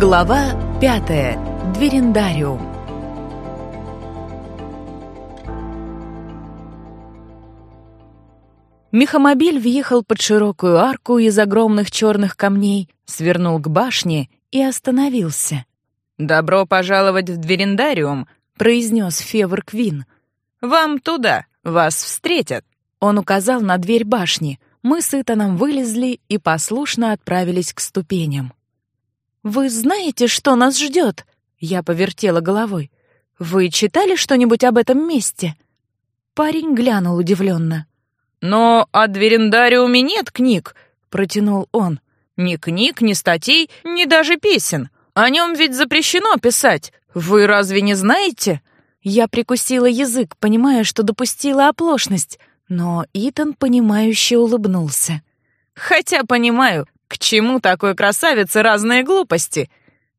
Глава пятая. Дверендариум. Мехомобиль въехал под широкую арку из огромных черных камней, свернул к башне и остановился. «Добро пожаловать в Дверендариум», — произнес Февр Квин. «Вам туда, вас встретят». Он указал на дверь башни. Мы с Итаном вылезли и послушно отправились к ступеням. «Вы знаете, что нас ждет?» Я повертела головой. «Вы читали что-нибудь об этом месте?» Парень глянул удивленно. «Но о Дверендариуме нет книг», — протянул он. «Ни книг, ни статей, ни даже песен. О нем ведь запрещено писать. Вы разве не знаете?» Я прикусила язык, понимая, что допустила оплошность, но Итан, понимающе улыбнулся. «Хотя понимаю, к чему такой красавице разные глупости?»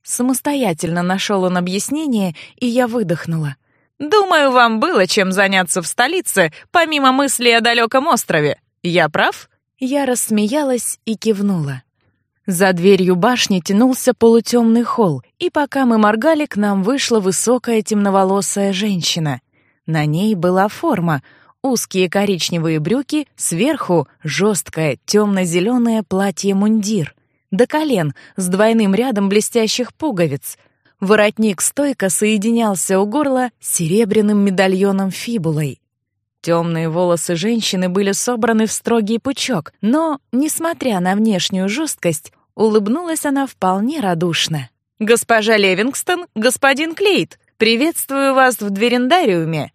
Самостоятельно нашел он объяснение, и я выдохнула. «Думаю, вам было чем заняться в столице, помимо мысли о далеком острове. Я прав?» Я рассмеялась и кивнула. За дверью башни тянулся полутемный холл, и пока мы моргали, к нам вышла высокая темноволосая женщина. На ней была форма — узкие коричневые брюки, сверху жесткое темно-зеленое платье-мундир, до колен с двойным рядом блестящих пуговиц. Воротник стойко соединялся у горла серебряным медальоном фибулой. Темные волосы женщины были собраны в строгий пучок, но, несмотря на внешнюю жесткость, улыбнулась она вполне радушно. «Госпожа Левингстон, господин Клейт, приветствую вас в дверендариуме!»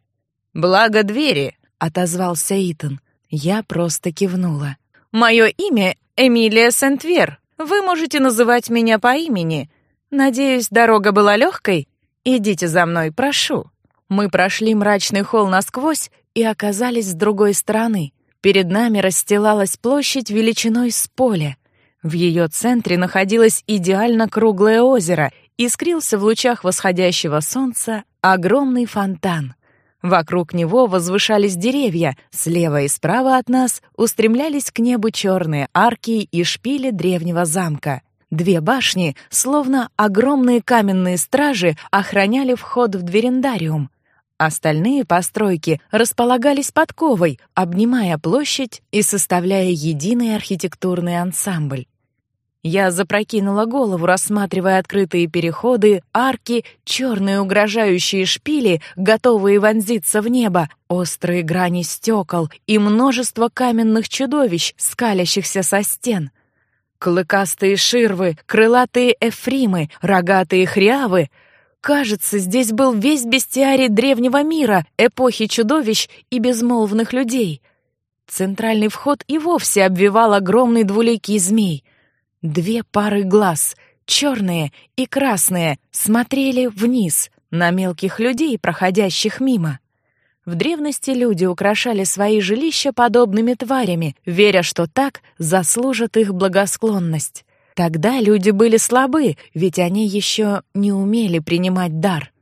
«Благо двери!» — отозвался Итан. Я просто кивнула. «Мое имя Эмилия Сентвер. Вы можете называть меня по имени. Надеюсь, дорога была легкой? Идите за мной, прошу». Мы прошли мрачный холл насквозь и оказались с другой стороны. Перед нами расстилалась площадь величиной с поля. В ее центре находилось идеально круглое озеро, искрился в лучах восходящего солнца огромный фонтан. Вокруг него возвышались деревья, слева и справа от нас устремлялись к небу черные арки и шпили древнего замка. Две башни, словно огромные каменные стражи, охраняли вход в дверендариум. Остальные постройки располагались подковой, обнимая площадь и составляя единый архитектурный ансамбль. Я запрокинула голову, рассматривая открытые переходы, арки, черные угрожающие шпили, готовые вонзиться в небо, острые грани стекол и множество каменных чудовищ, скалящихся со стен. Клыкастые ширвы, крылатые эфримы, рогатые хрявы — Кажется, здесь был весь бестиарий древнего мира, эпохи чудовищ и безмолвных людей. Центральный вход и вовсе обвивал огромный двуликий змей. Две пары глаз, черные и красные, смотрели вниз на мелких людей, проходящих мимо. В древности люди украшали свои жилища подобными тварями, веря, что так заслужат их благосклонность. Тогда люди были слабы, ведь они еще не умели принимать дар.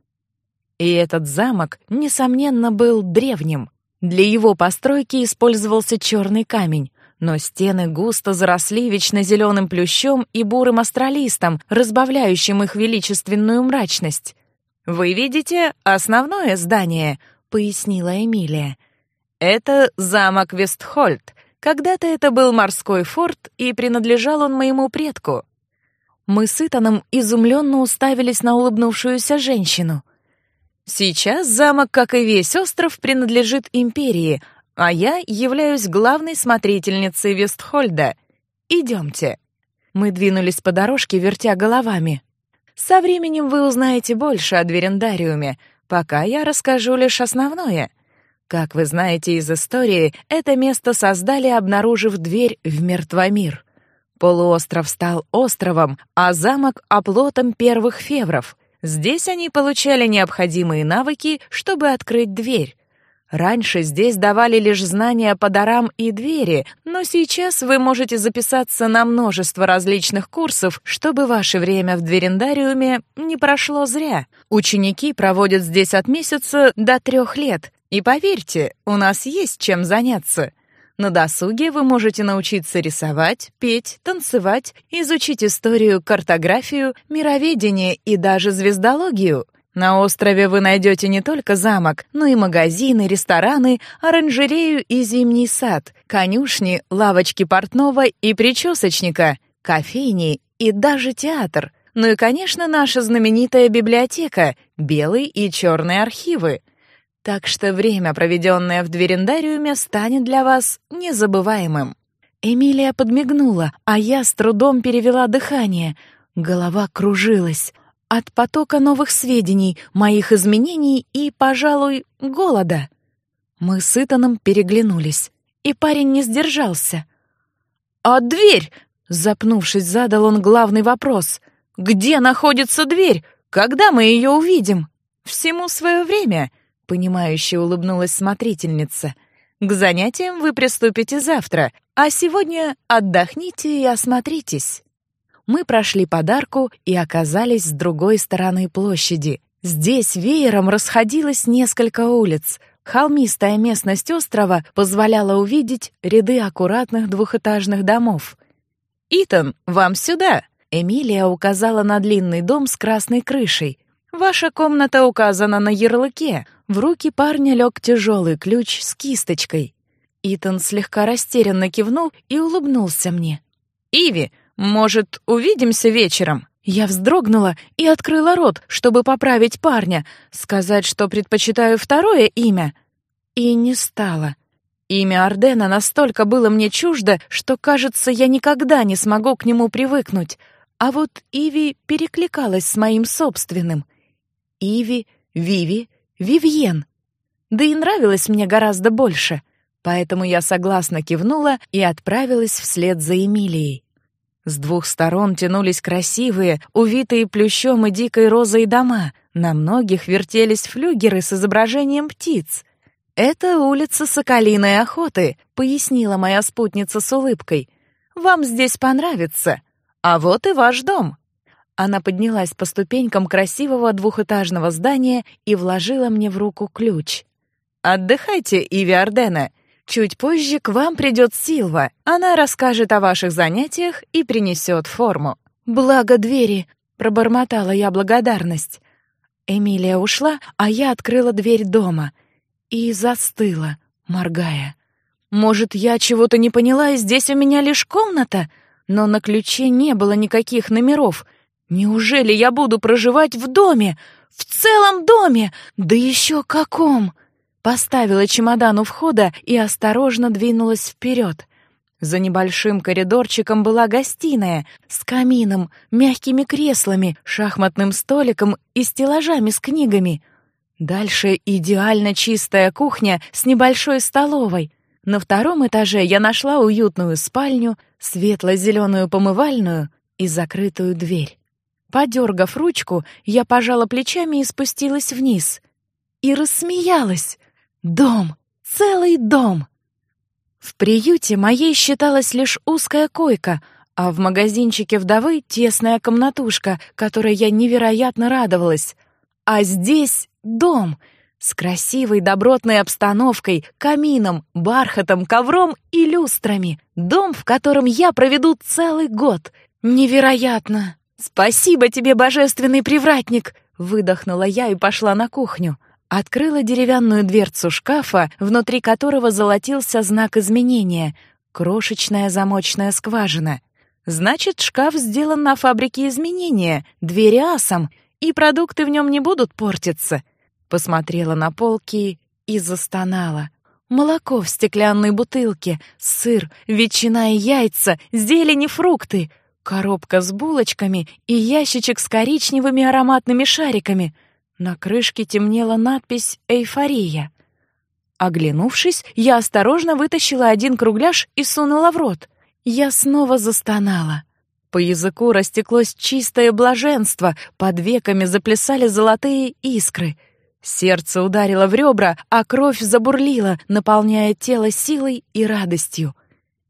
И этот замок, несомненно, был древним. Для его постройки использовался черный камень, но стены густо заросли вечно зеленым плющом и бурым астролистом, разбавляющим их величественную мрачность. «Вы видите основное здание», — пояснила Эмилия. «Это замок Вестхольд, когда-то это был морской форт, и принадлежал он моему предку. Мы с Итаном изумленно уставились на улыбнувшуюся женщину. Сейчас замок, как и весь остров, принадлежит империи, а я являюсь главной смотрительницей Вестхольда. Идемте. Мы двинулись по дорожке, вертя головами. Со временем вы узнаете больше о Дверендариуме, пока я расскажу лишь основное — как вы знаете из истории, это место создали, обнаружив дверь в мертвомир. Полуостров стал островом, а замок — оплотом первых февров. Здесь они получали необходимые навыки, чтобы открыть дверь. Раньше здесь давали лишь знания по дарам и двери, но сейчас вы можете записаться на множество различных курсов, чтобы ваше время в дверендариуме не прошло зря. Ученики проводят здесь от месяца до трех лет, и поверьте, у нас есть чем заняться. На досуге вы можете научиться рисовать, петь, танцевать, изучить историю, картографию, мироведение и даже звездологию. На острове вы найдете не только замок, но и магазины, рестораны, оранжерею и зимний сад, конюшни, лавочки портного и причесочника, кофейни и даже театр. Ну и, конечно, наша знаменитая библиотека, белый и черный архивы. Так что время, проведенное в дверендариуме, станет для вас незабываемым. Эмилия подмигнула, а я с трудом перевела дыхание. Голова кружилась от потока новых сведений, моих изменений и, пожалуй, голода. Мы с Итаном переглянулись, и парень не сдержался. «А дверь?» — запнувшись, задал он главный вопрос. «Где находится дверь? Когда мы ее увидим?» «Всему свое время», — понимающе улыбнулась смотрительница. «К занятиям вы приступите завтра, а сегодня отдохните и осмотритесь» мы прошли подарку и оказались с другой стороны площади. Здесь веером расходилось несколько улиц. Холмистая местность острова позволяла увидеть ряды аккуратных двухэтажных домов. «Итан, вам сюда!» Эмилия указала на длинный дом с красной крышей. «Ваша комната указана на ярлыке». В руки парня лег тяжелый ключ с кисточкой. Итан слегка растерянно кивнул и улыбнулся мне. «Иви, может, увидимся вечером?» Я вздрогнула и открыла рот, чтобы поправить парня, сказать, что предпочитаю второе имя. И не стала. Имя Ардена настолько было мне чуждо, что, кажется, я никогда не смогу к нему привыкнуть. А вот Иви перекликалась с моим собственным. Иви, Виви, Вивьен. Да и нравилось мне гораздо больше. Поэтому я согласно кивнула и отправилась вслед за Эмилией. С двух сторон тянулись красивые, увитые плющом и дикой розой дома. На многих вертелись флюгеры с изображением птиц. «Это улица Соколиной охоты», — пояснила моя спутница с улыбкой. «Вам здесь понравится. А вот и ваш дом». Она поднялась по ступенькам красивого двухэтажного здания и вложила мне в руку ключ. «Отдыхайте, Иви Ардена. Чуть позже к вам придет Силва. Она расскажет о ваших занятиях и принесет форму. Благо двери, пробормотала я благодарность. Эмилия ушла, а я открыла дверь дома и застыла, моргая. Может, я чего-то не поняла, и здесь у меня лишь комната, но на ключе не было никаких номеров. Неужели я буду проживать в доме? В целом доме? Да еще каком! Поставила чемодан у входа и осторожно двинулась вперед. За небольшим коридорчиком была гостиная с камином, мягкими креслами, шахматным столиком и стеллажами с книгами. Дальше идеально чистая кухня с небольшой столовой. На втором этаже я нашла уютную спальню, светло-зеленую помывальную и закрытую дверь. Подергав ручку, я пожала плечами и спустилась вниз. И рассмеялась. Дом! Целый дом! В приюте моей считалась лишь узкая койка, а в магазинчике вдовы тесная комнатушка, которой я невероятно радовалась. А здесь дом с красивой добротной обстановкой, камином, бархатом, ковром и люстрами. Дом, в котором я проведу целый год. Невероятно! Спасибо тебе, божественный привратник! Выдохнула я и пошла на кухню. Открыла деревянную дверцу шкафа, внутри которого золотился знак изменения — крошечная замочная скважина. Значит, шкаф сделан на фабрике изменения, двери асом, и продукты в нем не будут портиться. Посмотрела на полки и застонала. Молоко в стеклянной бутылке, сыр, ветчина и яйца, зелень и фрукты, коробка с булочками и ящичек с коричневыми ароматными шариками — на крышке темнела надпись «Эйфория». Оглянувшись, я осторожно вытащила один кругляш и сунула в рот. Я снова застонала. По языку растеклось чистое блаженство, под веками заплясали золотые искры. Сердце ударило в ребра, а кровь забурлила, наполняя тело силой и радостью.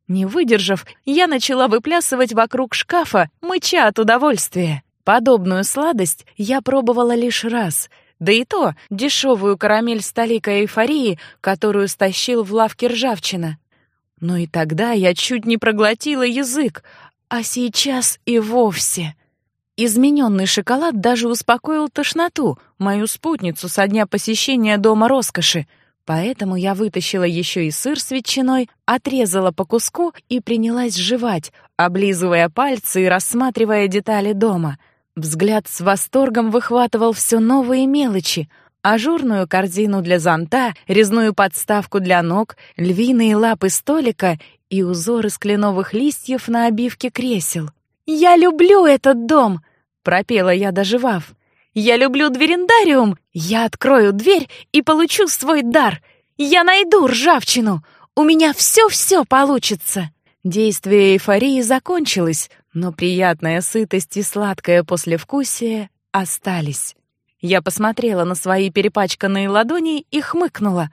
Не выдержав, я начала выплясывать вокруг шкафа, мыча от удовольствия. Подобную сладость я пробовала лишь раз, да и то дешевую карамель с толикой эйфории, которую стащил в лавке ржавчина. Но и тогда я чуть не проглотила язык, а сейчас и вовсе. Измененный шоколад даже успокоил тошноту, мою спутницу со дня посещения дома роскоши. Поэтому я вытащила еще и сыр с ветчиной, отрезала по куску и принялась жевать, облизывая пальцы и рассматривая детали дома. Взгляд с восторгом выхватывал все новые мелочи — ажурную корзину для зонта, резную подставку для ног, львиные лапы столика и узоры из кленовых листьев на обивке кресел. «Я люблю этот дом!» — пропела я, доживав. «Я люблю дверендариум! Я открою дверь и получу свой дар! Я найду ржавчину! У меня все-все получится!» Действие эйфории закончилось, но приятная сытость и сладкое послевкусие остались. Я посмотрела на свои перепачканные ладони и хмыкнула.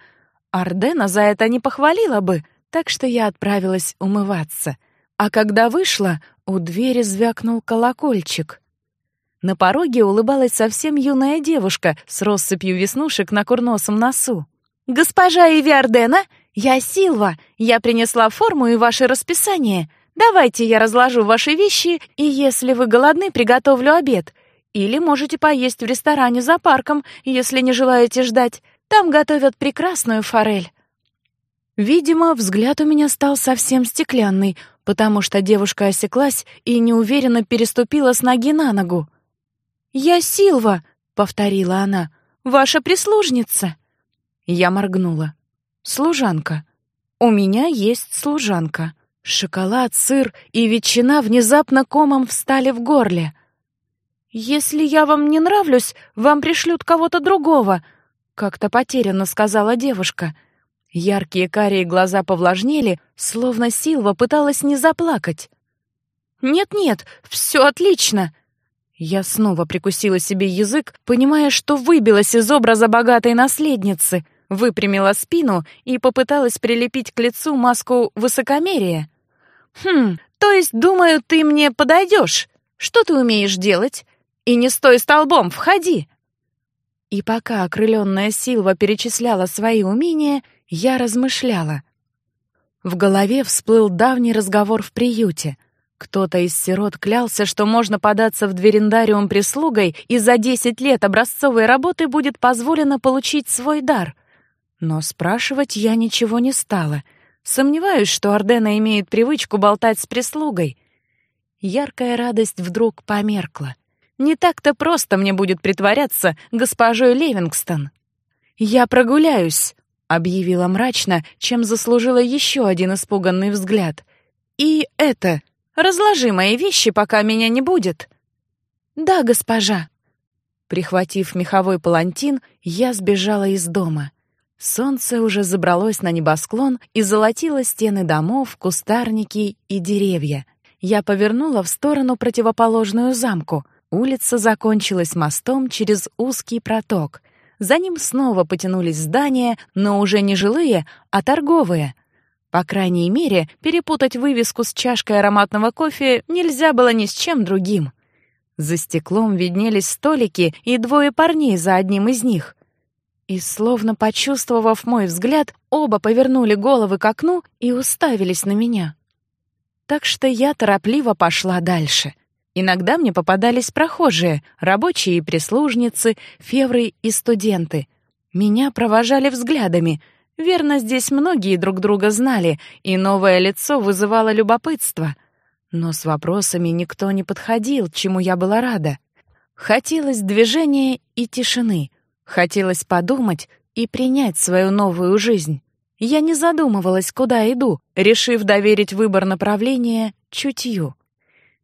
Ардена за это не похвалила бы, так что я отправилась умываться. А когда вышла, у двери звякнул колокольчик. На пороге улыбалась совсем юная девушка с россыпью веснушек на курносом носу. «Госпожа Иви Ардена, я Силва. Я принесла форму и ваше расписание. Давайте я разложу ваши вещи, и если вы голодны, приготовлю обед. Или можете поесть в ресторане за парком, если не желаете ждать. Там готовят прекрасную форель. Видимо, взгляд у меня стал совсем стеклянный, потому что девушка осеклась и неуверенно переступила с ноги на ногу. «Я Силва», — повторила она, — «ваша прислужница». Я моргнула. «Служанка. У меня есть служанка». Шоколад, сыр и ветчина внезапно комом встали в горле. «Если я вам не нравлюсь, вам пришлют кого-то другого», — как-то потерянно сказала девушка. Яркие карие глаза повлажнели, словно Силва пыталась не заплакать. «Нет-нет, все отлично!» Я снова прикусила себе язык, понимая, что выбилась из образа богатой наследницы, выпрямила спину и попыталась прилепить к лицу маску высокомерия. «Хм, то есть, думаю, ты мне подойдешь? Что ты умеешь делать? И не стой столбом, входи!» И пока окрыленная Силва перечисляла свои умения, я размышляла. В голове всплыл давний разговор в приюте. Кто-то из сирот клялся, что можно податься в дверендариум прислугой, и за десять лет образцовой работы будет позволено получить свой дар. Но спрашивать я ничего не стала. Сомневаюсь, что Ардена имеет привычку болтать с прислугой. Яркая радость вдруг померкла. Не так-то просто мне будет притворяться госпожой Левингстон. «Я прогуляюсь», — объявила мрачно, чем заслужила еще один испуганный взгляд. «И это, разложи мои вещи, пока меня не будет». «Да, госпожа». Прихватив меховой палантин, я сбежала из дома. Солнце уже забралось на небосклон и золотило стены домов, кустарники и деревья. Я повернула в сторону противоположную замку. Улица закончилась мостом через узкий проток. За ним снова потянулись здания, но уже не жилые, а торговые. По крайней мере, перепутать вывеску с чашкой ароматного кофе нельзя было ни с чем другим. За стеклом виднелись столики и двое парней за одним из них. И, словно почувствовав мой взгляд, оба повернули головы к окну и уставились на меня. Так что я торопливо пошла дальше — Иногда мне попадались прохожие, рабочие и прислужницы, февры и студенты. Меня провожали взглядами. Верно, здесь многие друг друга знали, и новое лицо вызывало любопытство. Но с вопросами никто не подходил, чему я была рада. Хотелось движения и тишины. Хотелось подумать и принять свою новую жизнь. Я не задумывалась, куда иду, решив доверить выбор направления чутью.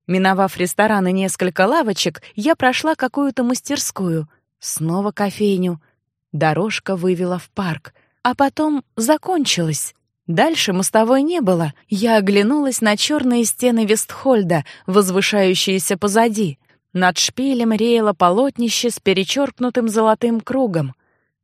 Миновав ресторан и несколько лавочек, я прошла какую-то мастерскую, снова кофейню. Дорожка вывела в парк, а потом закончилась. Дальше мостовой не было. Я оглянулась на черные стены Вестхольда, возвышающиеся позади. Над шпилем реяло полотнище с перечеркнутым золотым кругом.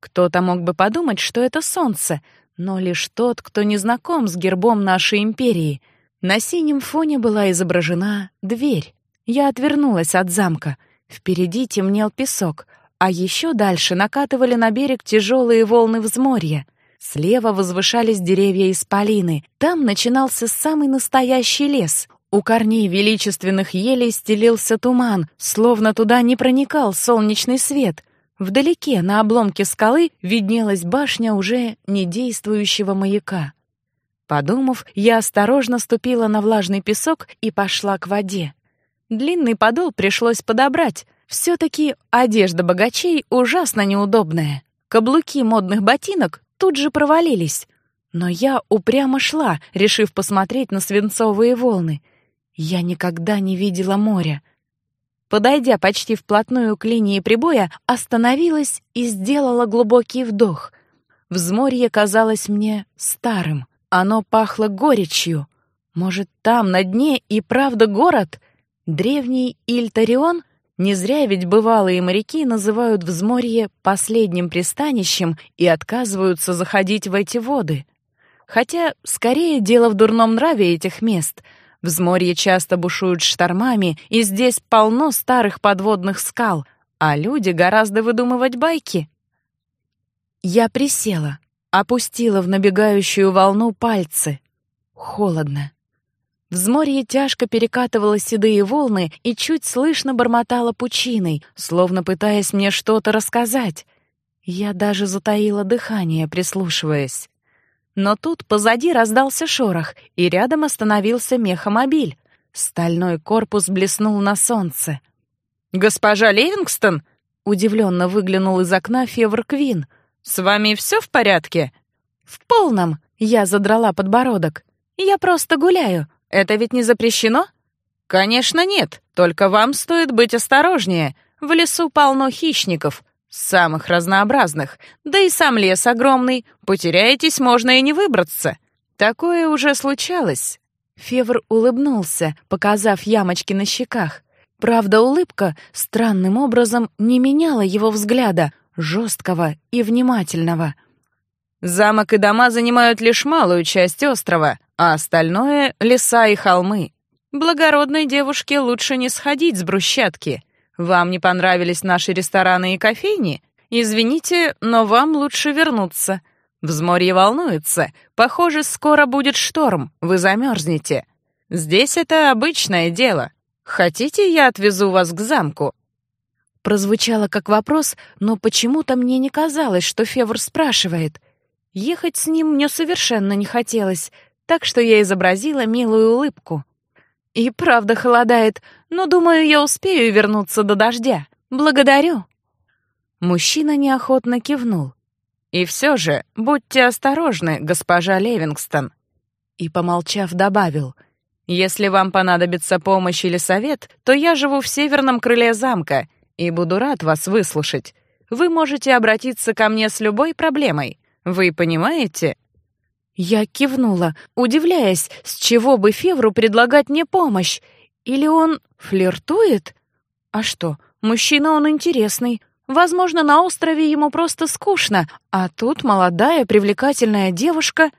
Кто-то мог бы подумать, что это солнце, но лишь тот, кто не знаком с гербом нашей империи — на синем фоне была изображена дверь. Я отвернулась от замка. Впереди темнел песок, а еще дальше накатывали на берег тяжелые волны взморья. Слева возвышались деревья исполины. Там начинался самый настоящий лес. У корней величественных елей стелился туман, словно туда не проникал солнечный свет. Вдалеке, на обломке скалы, виднелась башня уже недействующего маяка. Подумав, я осторожно ступила на влажный песок и пошла к воде. Длинный подол пришлось подобрать. Все-таки одежда богачей ужасно неудобная. Каблуки модных ботинок тут же провалились. Но я упрямо шла, решив посмотреть на свинцовые волны — я никогда не видела моря. Подойдя почти вплотную к линии прибоя, остановилась и сделала глубокий вдох. Взморье казалось мне старым. Оно пахло горечью. Может, там, на дне, и правда город? Древний Ильтарион? Не зря ведь бывалые моряки называют взморье последним пристанищем и отказываются заходить в эти воды. Хотя, скорее, дело в дурном нраве этих мест — Взморье часто бушуют штормами, и здесь полно старых подводных скал, а люди гораздо выдумывать байки. Я присела, опустила в набегающую волну пальцы. Холодно. Взморье тяжко перекатывало седые волны и чуть слышно бормотало пучиной, словно пытаясь мне что-то рассказать. Я даже затаила дыхание, прислушиваясь. Но тут позади раздался шорох, и рядом остановился мехомобиль. Стальной корпус блеснул на солнце. «Госпожа Левингстон?» — удивленно выглянул из окна Февр Квин. «С вами все в порядке?» «В полном!» — я задрала подбородок. «Я просто гуляю. Это ведь не запрещено?» «Конечно нет, только вам стоит быть осторожнее. В лесу полно хищников. Самых разнообразных. Да и сам лес огромный. Потеряетесь, можно и не выбраться. Такое уже случалось. Февр улыбнулся, показав ямочки на щеках. Правда, улыбка странным образом не меняла его взгляда, жесткого и внимательного. Замок и дома занимают лишь малую часть острова, а остальное — леса и холмы. Благородной девушке лучше не сходить с брусчатки — вам не понравились наши рестораны и кофейни? Извините, но вам лучше вернуться. Взморье волнуется. Похоже, скоро будет шторм. Вы замерзнете. Здесь это обычное дело. Хотите, я отвезу вас к замку?» Прозвучало как вопрос, но почему-то мне не казалось, что Февр спрашивает. Ехать с ним мне совершенно не хотелось, так что я изобразила милую улыбку. И правда холодает, но, думаю, я успею вернуться до дождя. Благодарю». Мужчина неохотно кивнул. «И все же, будьте осторожны, госпожа Левингстон». И, помолчав, добавил. «Если вам понадобится помощь или совет, то я живу в северном крыле замка и буду рад вас выслушать. Вы можете обратиться ко мне с любой проблемой. Вы понимаете?» Я кивнула, удивляясь, с чего бы Февру предлагать мне помощь. Или он флиртует? А что, мужчина он интересный. Возможно, на острове ему просто скучно, а тут молодая привлекательная девушка.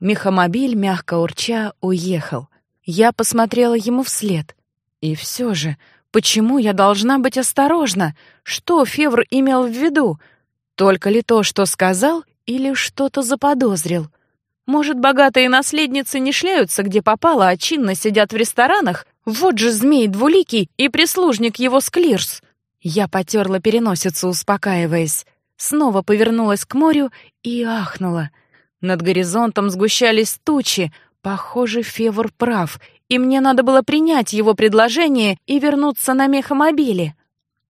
Мехомобиль, мягко урча, уехал. Я посмотрела ему вслед. И все же, почему я должна быть осторожна? Что Февр имел в виду? Только ли то, что сказал, или что-то заподозрил? Может, богатые наследницы не шляются, где попало, а чинно сидят в ресторанах? Вот же змей двуликий и прислужник его Склирс. Я потерла переносицу, успокаиваясь. Снова повернулась к морю и ахнула. Над горизонтом сгущались тучи. Похоже, Февр прав, и мне надо было принять его предложение и вернуться на мехомобиле.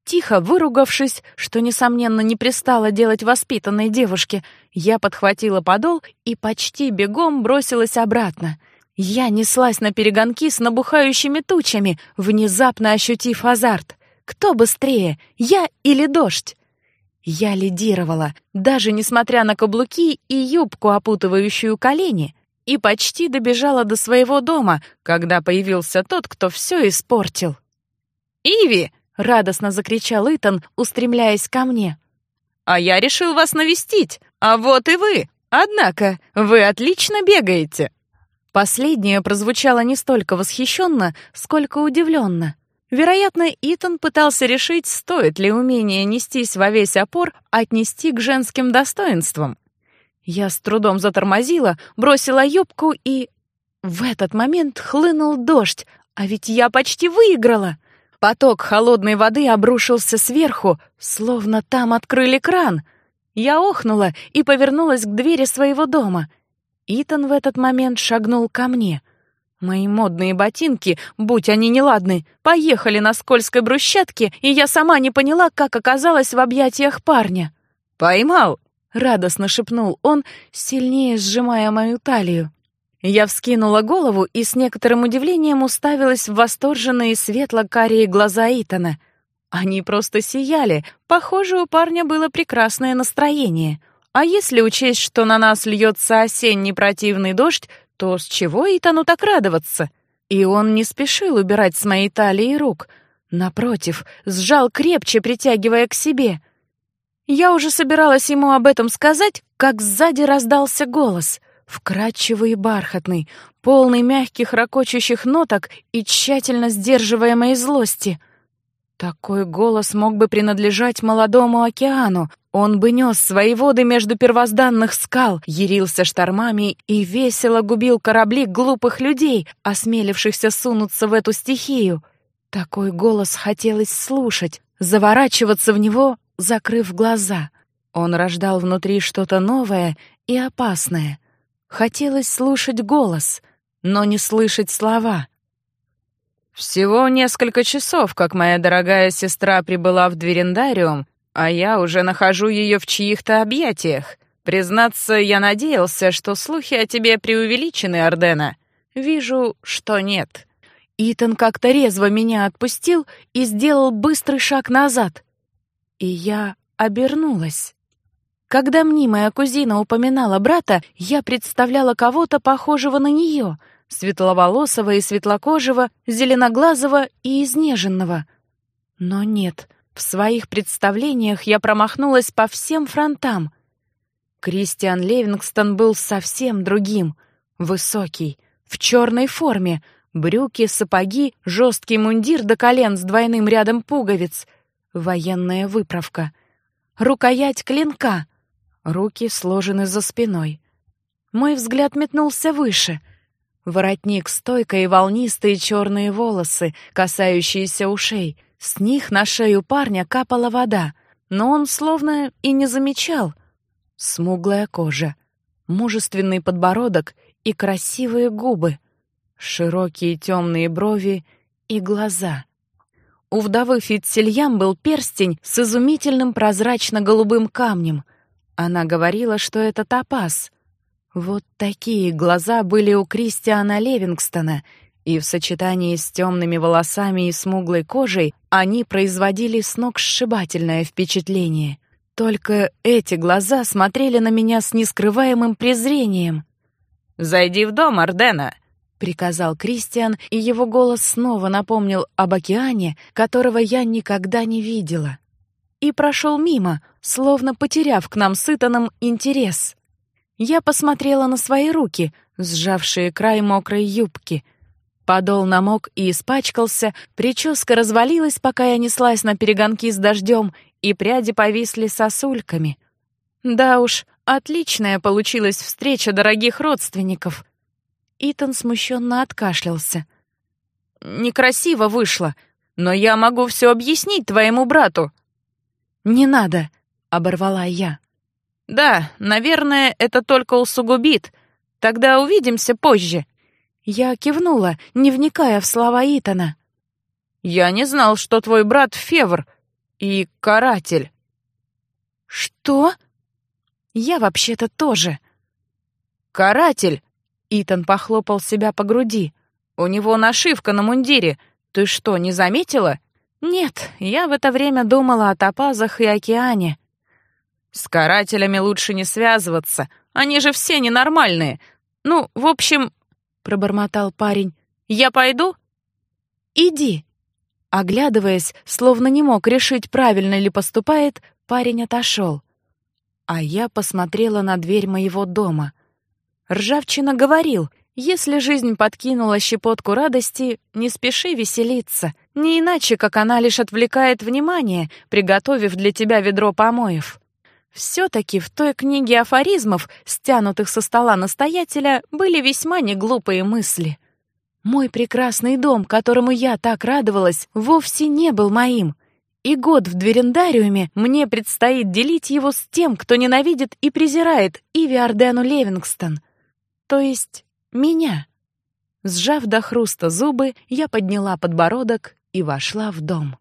Тихо выругавшись, что, несомненно, не пристало делать воспитанной девушке, я подхватила подол и почти бегом бросилась обратно. Я неслась на перегонки с набухающими тучами, внезапно ощутив азарт. Кто быстрее, я или дождь? Я лидировала, даже несмотря на каблуки и юбку, опутывающую колени, и почти добежала до своего дома, когда появился тот, кто все испортил. «Иви!» — радостно закричал Итан, устремляясь ко мне. «А я решил вас навестить, а вот и вы! Однако, вы отлично бегаете!» Последнее прозвучало не столько восхищенно, сколько удивленно. Вероятно, Итан пытался решить, стоит ли умение нестись во весь опор отнести к женским достоинствам. Я с трудом затормозила, бросила юбку и... В этот момент хлынул дождь, а ведь я почти выиграла. Поток холодной воды обрушился сверху, словно там открыли кран. Я охнула и повернулась к двери своего дома. Итан в этот момент шагнул ко мне. Мои модные ботинки, будь они неладны, поехали на скользкой брусчатке, и я сама не поняла, как оказалась в объятиях парня. «Поймал!» — радостно шепнул он, сильнее сжимая мою талию. Я вскинула голову и с некоторым удивлением уставилась в восторженные светло-карие глаза Итана. Они просто сияли. Похоже, у парня было прекрасное настроение. А если учесть, что на нас льется осенний противный дождь, то с чего Итану так радоваться? И он не спешил убирать с моей талии рук. Напротив, сжал крепче, притягивая к себе. Я уже собиралась ему об этом сказать, как сзади раздался голос — вкрадчивый и бархатный, полный мягких ракочущих ноток и тщательно сдерживаемой злости. Такой голос мог бы принадлежать молодому океану. Он бы нес свои воды между первозданных скал, ярился штормами и весело губил корабли глупых людей, осмелившихся сунуться в эту стихию. Такой голос хотелось слушать, заворачиваться в него, закрыв глаза. Он рождал внутри что-то новое и опасное — Хотелось слушать голос, но не слышать слова. Всего несколько часов, как моя дорогая сестра прибыла в Дверендариум, а я уже нахожу ее в чьих-то объятиях. Признаться, я надеялся, что слухи о тебе преувеличены, Ардена. Вижу, что нет. Итан как-то резво меня отпустил и сделал быстрый шаг назад. И я обернулась. Когда мнимая кузина упоминала брата, я представляла кого-то похожего на нее, светловолосого и светлокожего, зеленоглазого и изнеженного. Но нет, в своих представлениях я промахнулась по всем фронтам. Кристиан Левингстон был совсем другим. Высокий, в черной форме, брюки, сапоги, жесткий мундир до колен с двойным рядом пуговиц, военная выправка, рукоять клинка — Руки сложены за спиной. Мой взгляд метнулся выше. Воротник стойко и волнистые черные волосы, касающиеся ушей. С них на шею парня капала вода, но он словно и не замечал. Смуглая кожа, мужественный подбородок и красивые губы, широкие темные брови и глаза. У вдовы Фитсельям был перстень с изумительным прозрачно-голубым камнем — она говорила, что это топаз. Вот такие глаза были у Кристиана Левингстона, и в сочетании с темными волосами и смуглой кожей они производили сногсшибательное впечатление. Только эти глаза смотрели на меня с нескрываемым презрением. «Зайди в дом, Ардена!» — приказал Кристиан, и его голос снова напомнил об океане, которого я никогда не видела и прошел мимо, словно потеряв к нам с Итаном интерес. Я посмотрела на свои руки, сжавшие край мокрой юбки. Подол намок и испачкался, прическа развалилась, пока я неслась на перегонки с дождем, и пряди повисли сосульками. Да уж, отличная получилась встреча дорогих родственников. Итан смущенно откашлялся. «Некрасиво вышло, но я могу все объяснить твоему брату», «Не надо!» — оборвала я. «Да, наверное, это только усугубит. Тогда увидимся позже». Я кивнула, не вникая в слова Итана. «Я не знал, что твой брат Февр и каратель». «Что?» «Я вообще-то тоже». «Каратель!» — Итан похлопал себя по груди. «У него нашивка на мундире. Ты что, не заметила?» Нет, я в это время думала о топазах и океане. С карателями лучше не связываться. Они же все ненормальные. Ну, в общем, пробормотал парень. Я пойду? Иди. Оглядываясь, словно не мог решить, правильно ли поступает, парень отошел. А я посмотрела на дверь моего дома. Ржавчина говорил, если жизнь подкинула щепотку радости, не спеши веселиться. Не иначе, как она лишь отвлекает внимание, приготовив для тебя ведро помоев. Все-таки в той книге афоризмов, стянутых со стола настоятеля, были весьма неглупые мысли. Мой прекрасный дом, которому я так радовалась, вовсе не был моим. И год в дверендариуме мне предстоит делить его с тем, кто ненавидит и презирает Иви Ардену Левингстон. То есть меня. Сжав до хруста зубы, я подняла подбородок и вошла в дом.